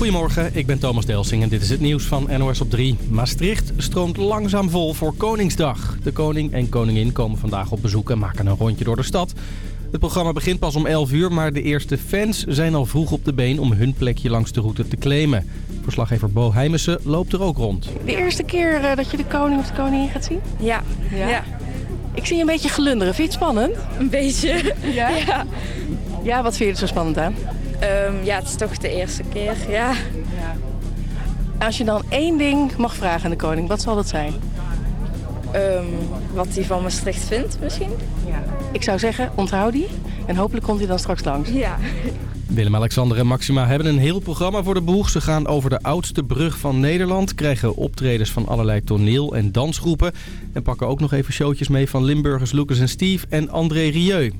Goedemorgen, ik ben Thomas Delsing en dit is het nieuws van NOS op 3. Maastricht stroomt langzaam vol voor Koningsdag. De koning en koningin komen vandaag op bezoek en maken een rondje door de stad. Het programma begint pas om 11 uur, maar de eerste fans zijn al vroeg op de been om hun plekje langs de route te claimen. Verslaggever Bo Heijmissen loopt er ook rond. De eerste keer eh, dat je de koning of de koningin gaat zien? Ja. ja. Ik zie je een beetje glunderen. Vind je het spannend? Een beetje. Ja? Ja. Ja, wat vind je er zo spannend aan? Ehm, ja, het is toch de eerste keer. Ja. Als je dan één ding mag vragen aan de koning, wat zal dat zijn? Ehm, wat hij van Maastricht vindt misschien. Ik zou zeggen, onthoud die. En hopelijk komt hij dan straks langs. Ja. Willem-Alexander en Maxima hebben een heel programma voor de boeg. Ze gaan over de oudste brug van Nederland, krijgen optredens van allerlei toneel- en dansgroepen... en pakken ook nog even showtjes mee van Limburgers Lucas en Steve en André Rieu.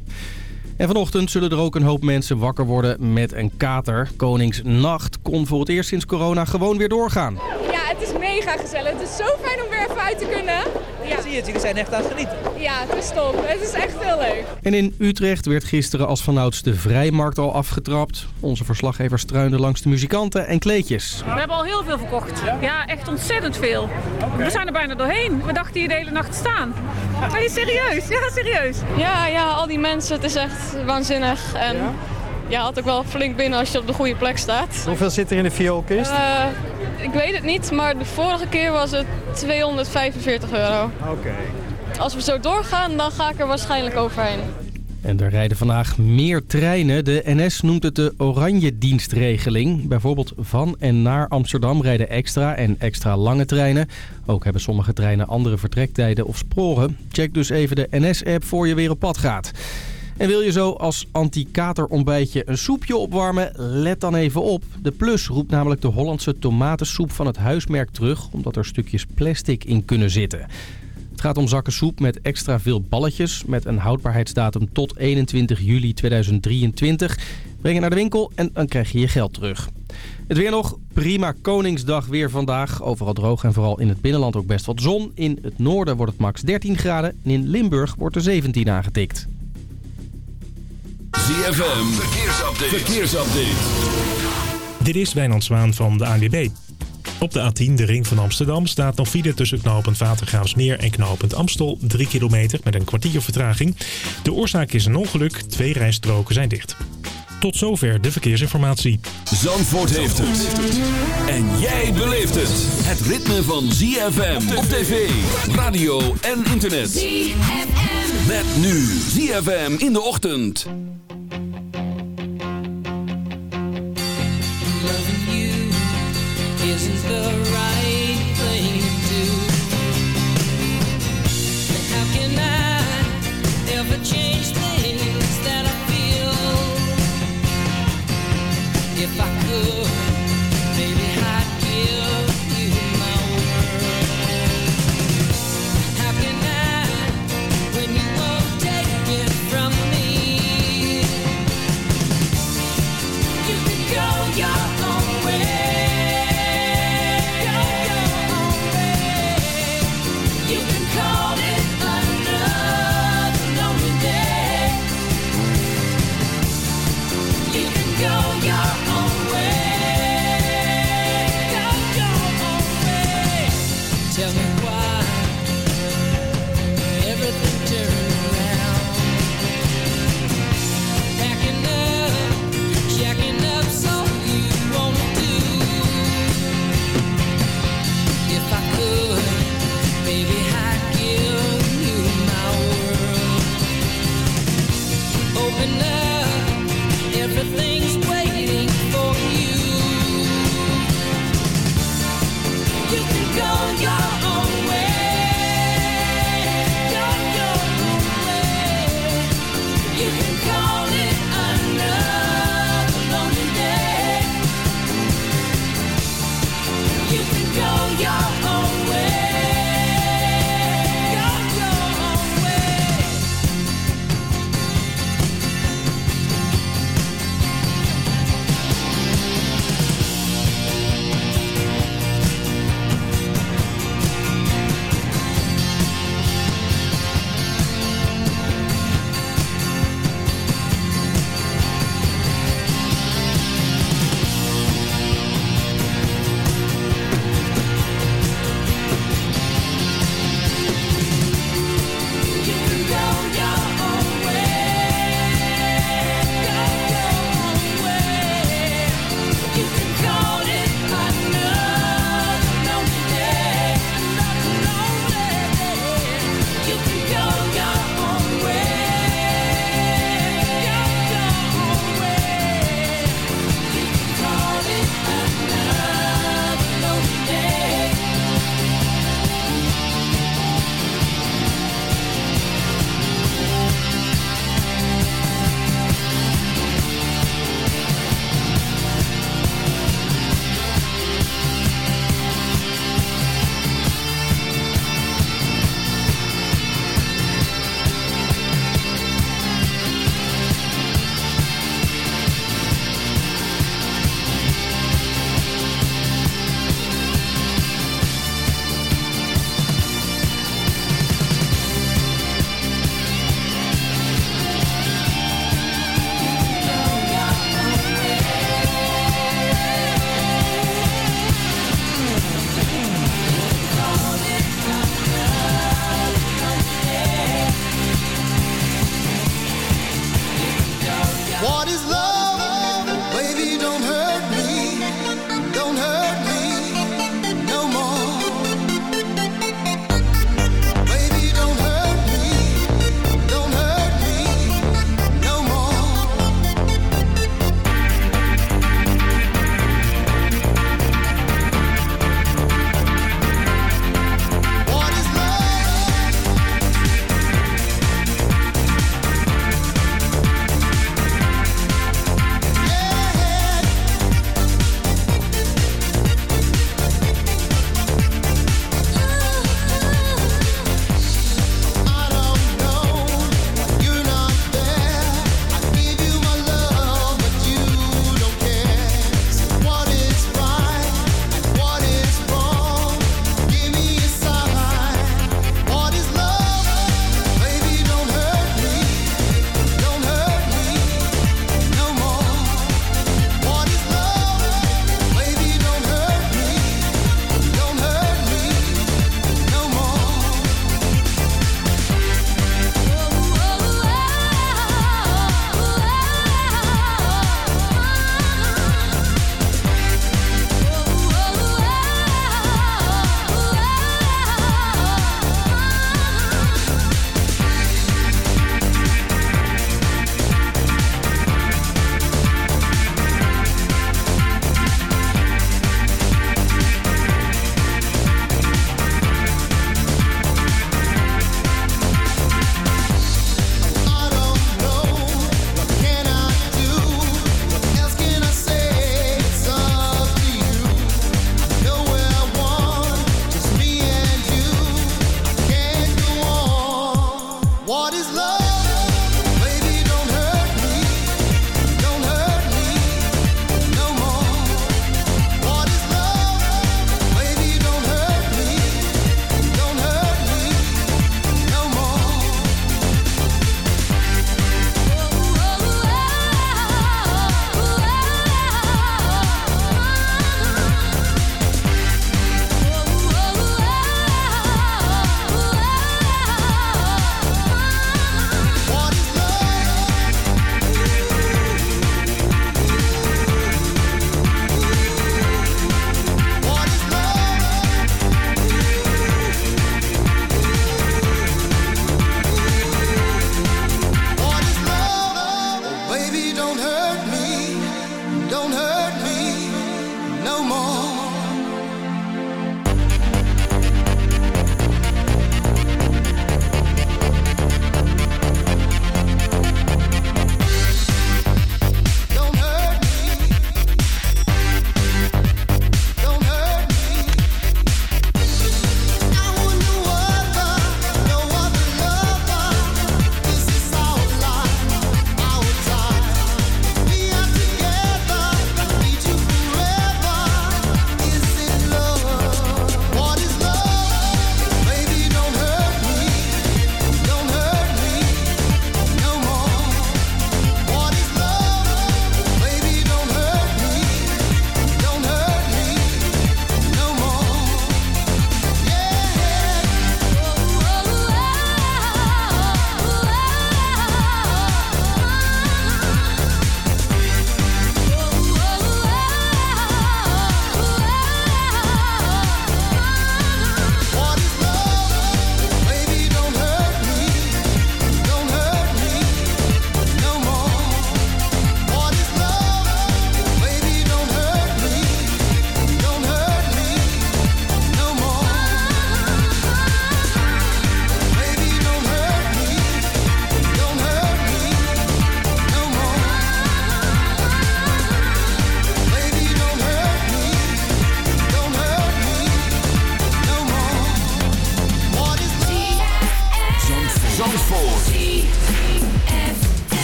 En vanochtend zullen er ook een hoop mensen wakker worden met een kater. Koningsnacht kon voor het eerst sinds corona gewoon weer doorgaan. Mega gezellig. Het is zo fijn om weer even uit te kunnen. Ja, Zie je het, jullie zijn echt aan het genieten. ja het is top. Het is echt heel leuk. En in Utrecht werd gisteren als vanouds de vrijmarkt al afgetrapt. Onze verslaggever struinde langs de muzikanten en kleedjes. We hebben al heel veel verkocht. Ja, echt ontzettend veel. We zijn er bijna doorheen. We dachten hier de hele nacht te staan. Ben je serieus? Ja, serieus. Ja, ja, al die mensen, het is echt waanzinnig. En ja, had ook wel flink binnen als je op de goede plek staat. Hoeveel zit er in de vioolkist? Eh, ik weet het niet, maar de vorige keer was het 245 euro. Oké. Als we zo doorgaan, dan ga ik er waarschijnlijk overheen. En er rijden vandaag meer treinen. De NS noemt het de oranje dienstregeling. Bijvoorbeeld van en naar Amsterdam rijden extra en extra lange treinen. Ook hebben sommige treinen andere vertrektijden of sporen. Check dus even de NS-app voor je weer op pad gaat. En wil je zo als anti-katerontbijtje een soepje opwarmen? Let dan even op. De Plus roept namelijk de Hollandse tomatensoep van het huismerk terug... omdat er stukjes plastic in kunnen zitten. Het gaat om zakken soep met extra veel balletjes... met een houdbaarheidsdatum tot 21 juli 2023. Breng het naar de winkel en dan krijg je je geld terug. Het weer nog. Prima Koningsdag weer vandaag. Overal droog en vooral in het binnenland ook best wat zon. In het noorden wordt het max 13 graden. En in Limburg wordt er 17 aangetikt. ZFM, verkeersupdate. verkeersupdate. Dit is Wijnand Zwaan van de ANWB. Op de A10, de ring van Amsterdam, staat nog file tussen knooppunt Watergraafsmeer en knooppunt Amstel. 3 kilometer met een kwartier vertraging. De oorzaak is een ongeluk, twee rijstroken zijn dicht. Tot zover de verkeersinformatie. Zandvoort heeft het. En jij beleeft het. Het ritme van ZFM op tv, radio en internet. ZFM. Met nu ZFM in de ochtend. Isn't the right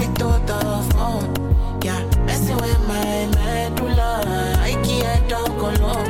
me to the phone. Yeah, messing with my medulla. I can't talk alone.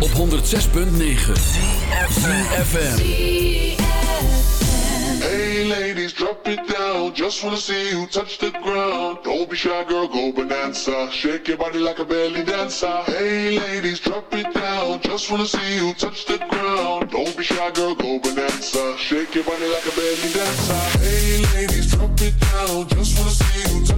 Op 106.9 ZFM. Hey ladies, drop it down. Just wanna see you touch the ground. Don't be shy, girl, go bonanza. Shake your body like a belly dancer. Hey ladies, drop it down. Just wanna see you touch the ground. Don't be shy, girl, go bonanza. Shake your body like a belly dancer. Hey ladies, drop it down. Just wanna see you touch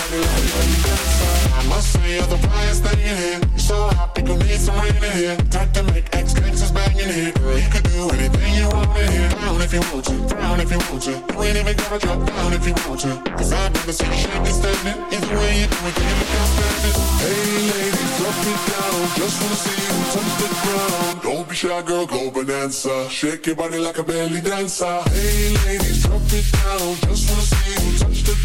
I must say you're the brightest thing in here. So hot, people need some rain in here. Time to make X gangsters bang in here. Girl, you could do anything you want in here. Down if you want to, down if you want to. You ain't even gotta drop down if you want to. Cause I've never seen you shaking standing. Either way you do it, you look outstanding? Hey ladies, drop it down. Just wanna see you touch the ground. Don't be shy, girl, go Bananza. Shake your body like a belly dancer. Hey ladies, drop it down. Just wanna see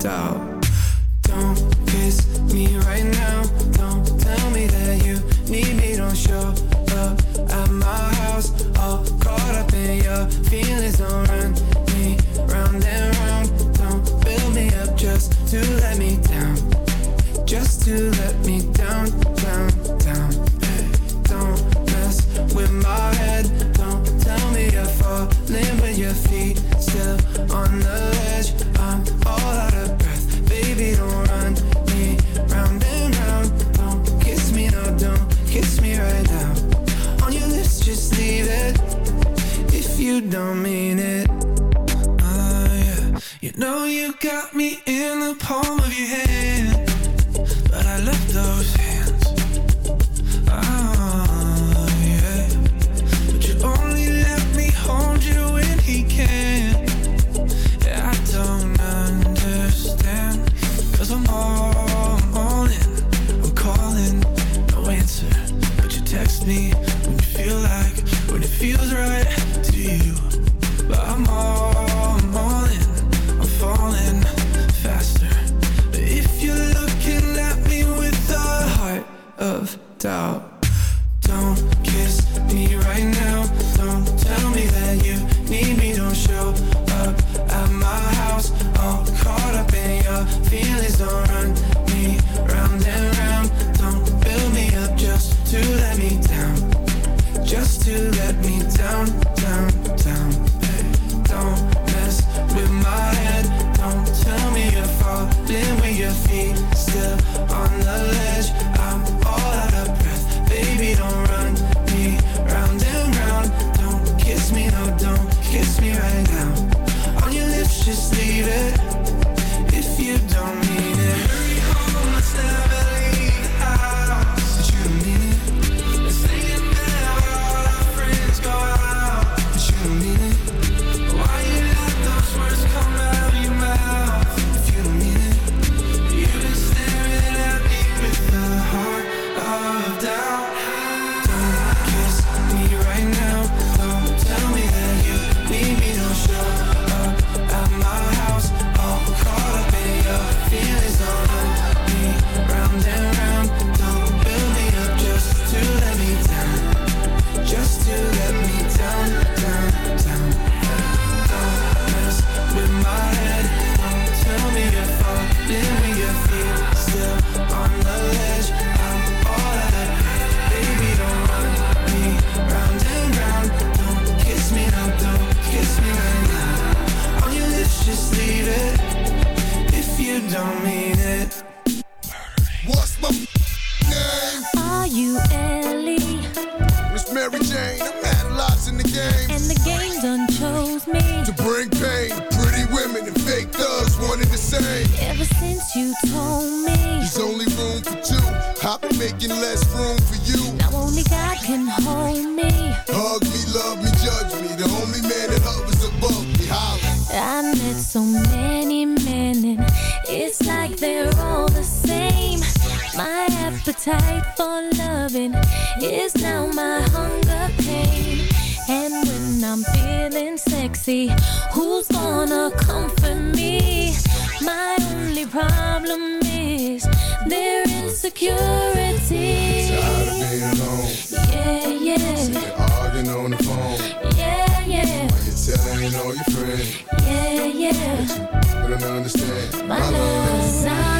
doubt. wanted to say. Ever since you told me there's only room for two, I've been making less room for you. Now only God can hold me. Hug me, love me, judge me. The only man that hovers above me. Holler. I met so many men, and it's like they're all the same. My appetite for loving is now my hunger pain. And when I'm feeling sexy, who's gonna comfort me? My only problem is their insecurity. Tired of being alone. Yeah, yeah. Arguing on the phone. Yeah, yeah. While you're telling all your friends. Yeah, yeah. But I understand. My, my love. love.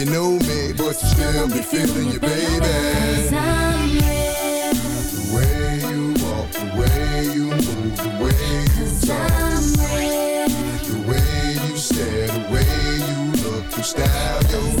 you know me, but you still be feeling you, baby. The way you walk, the way you move, the way you talk, the way you stare, the way you look, you style your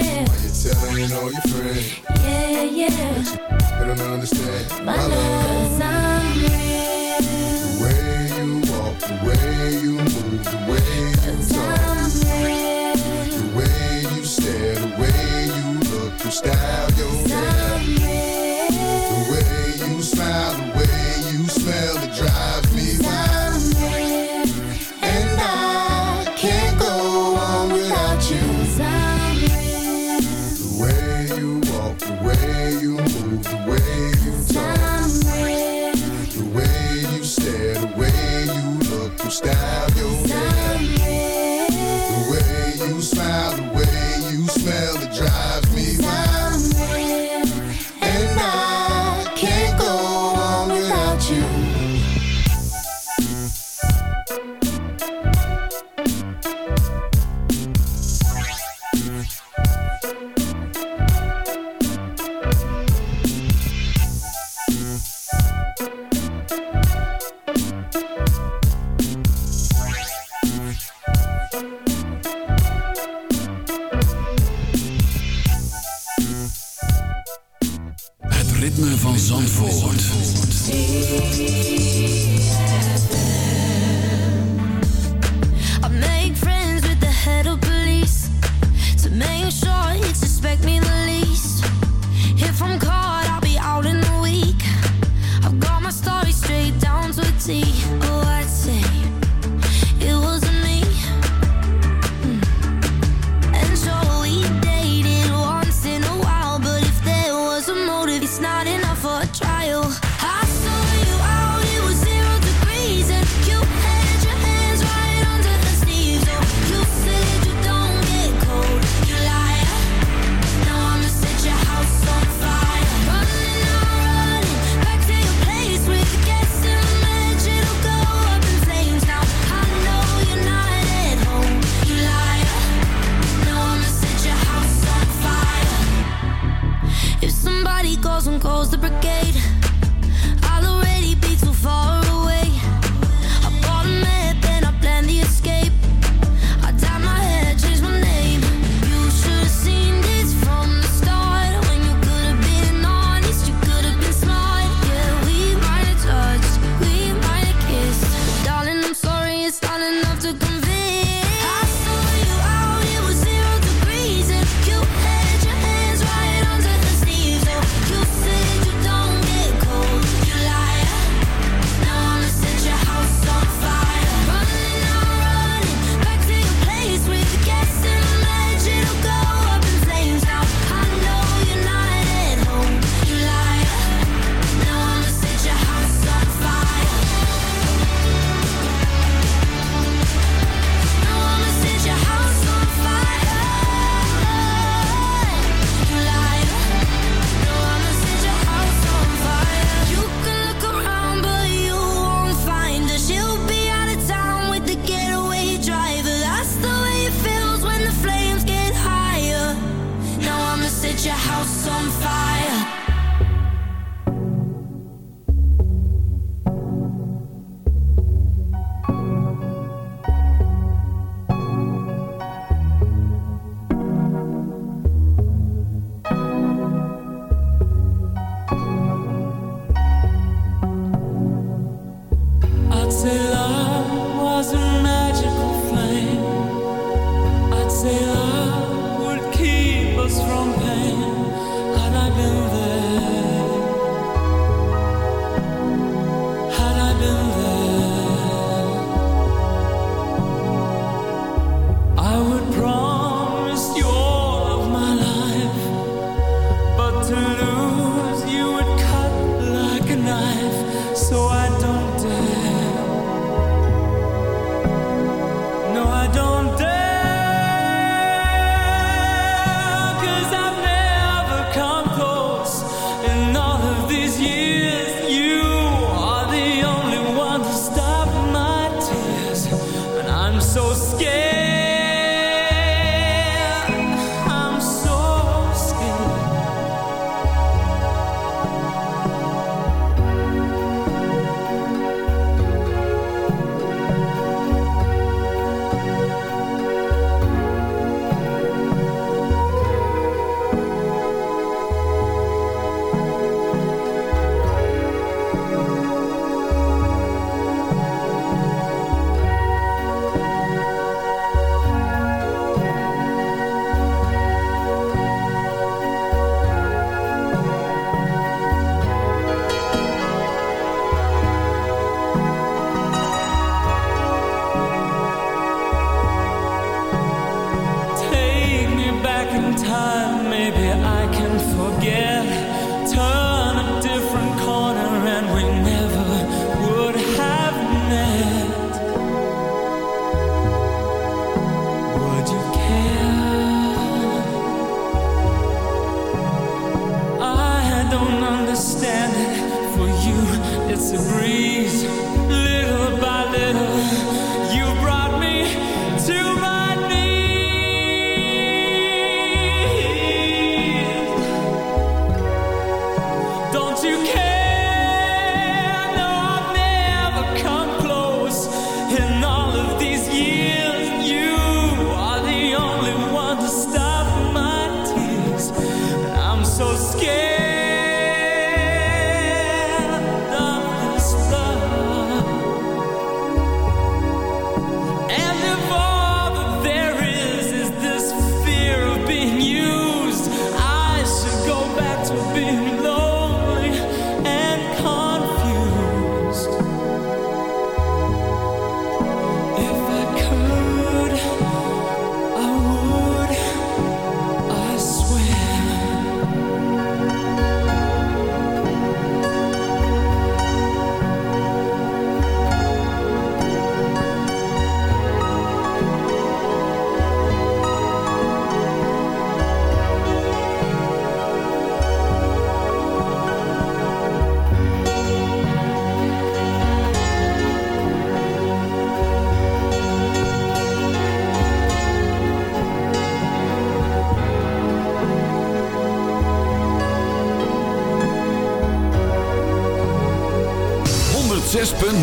Yeah, you're telling all your friends, yeah, yeah. they don't understand. My love, I'm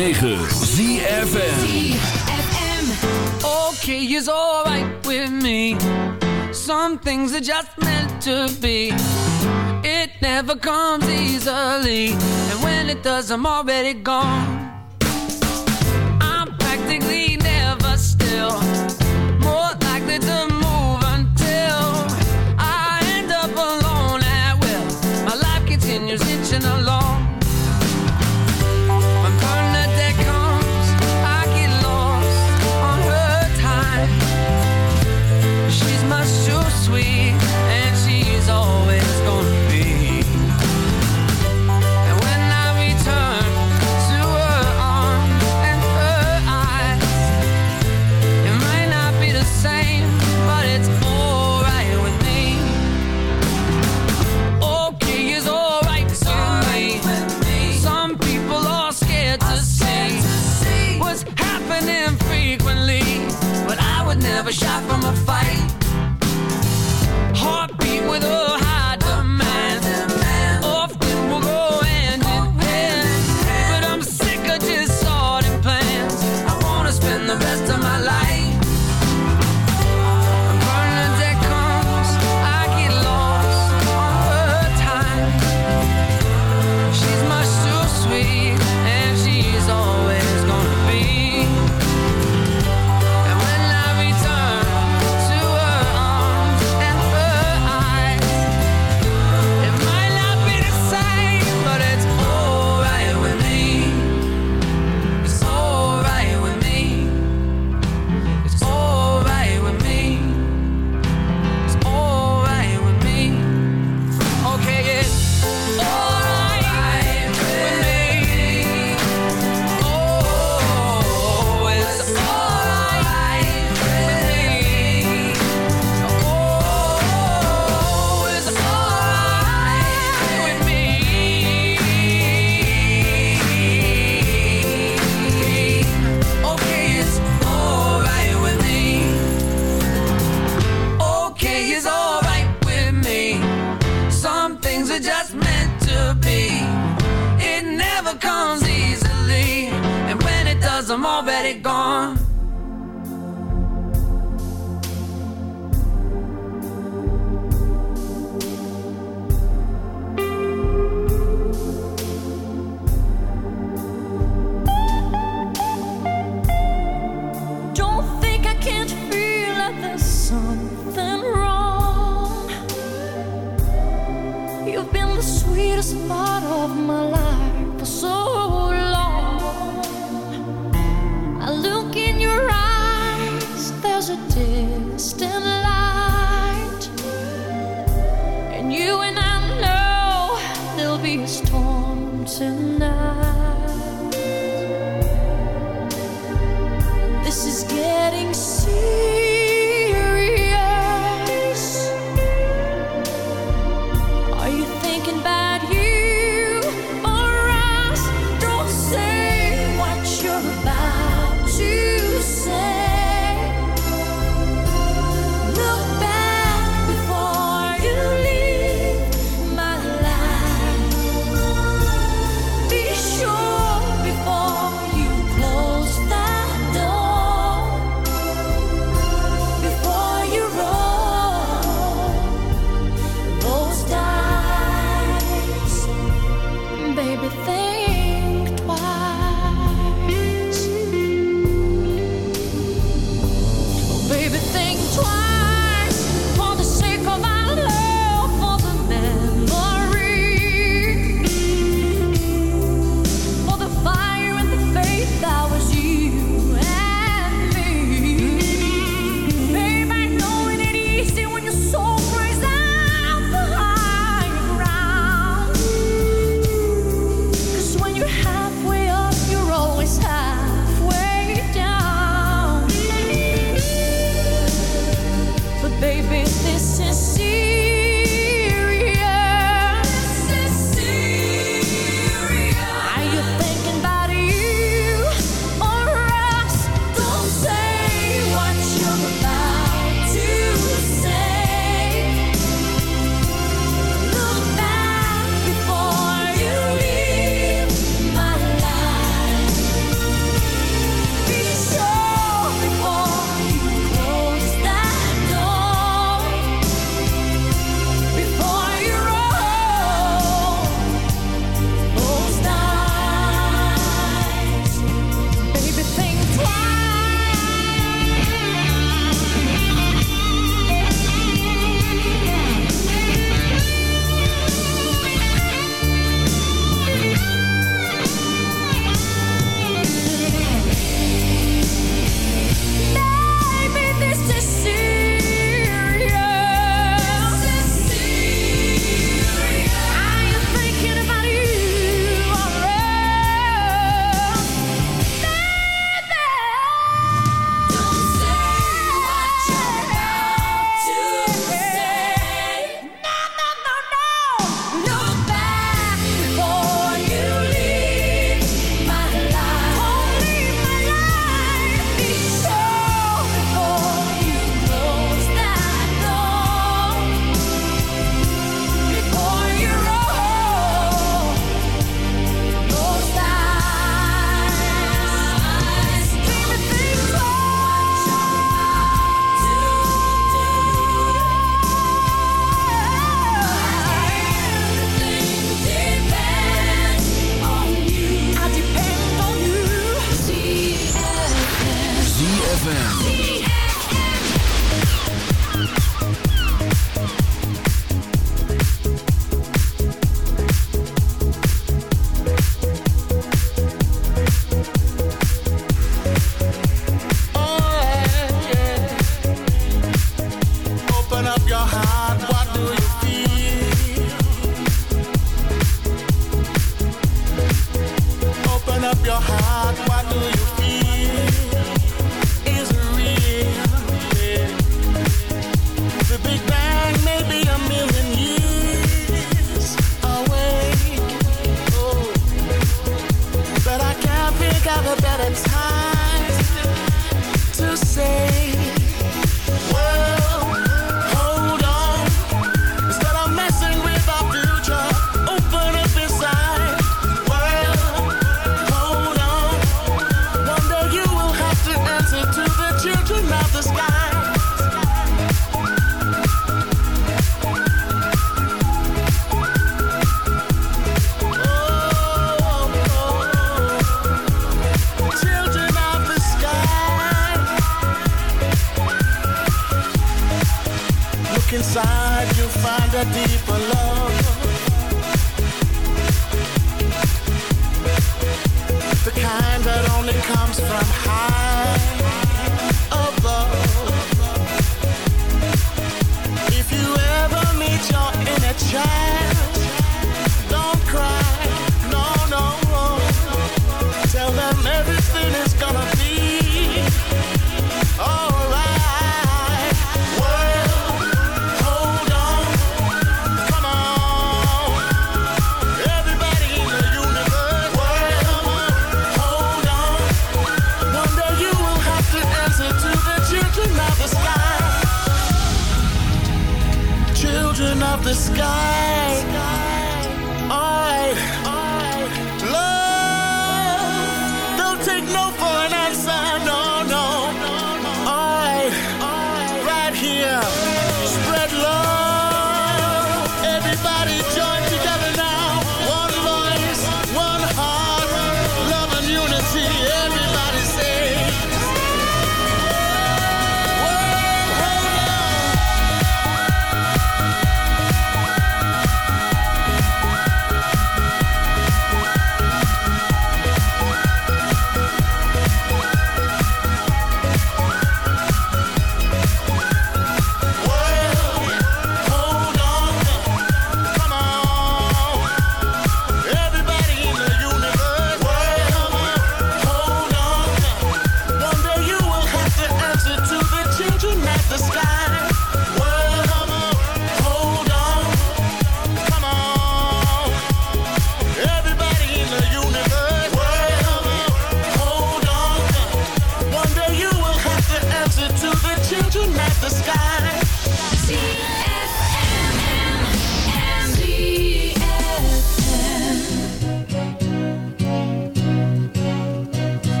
106.9 ZFM Okay is alright with me. Some things are just meant to be. It never comes easily. And when it does I'm already gone.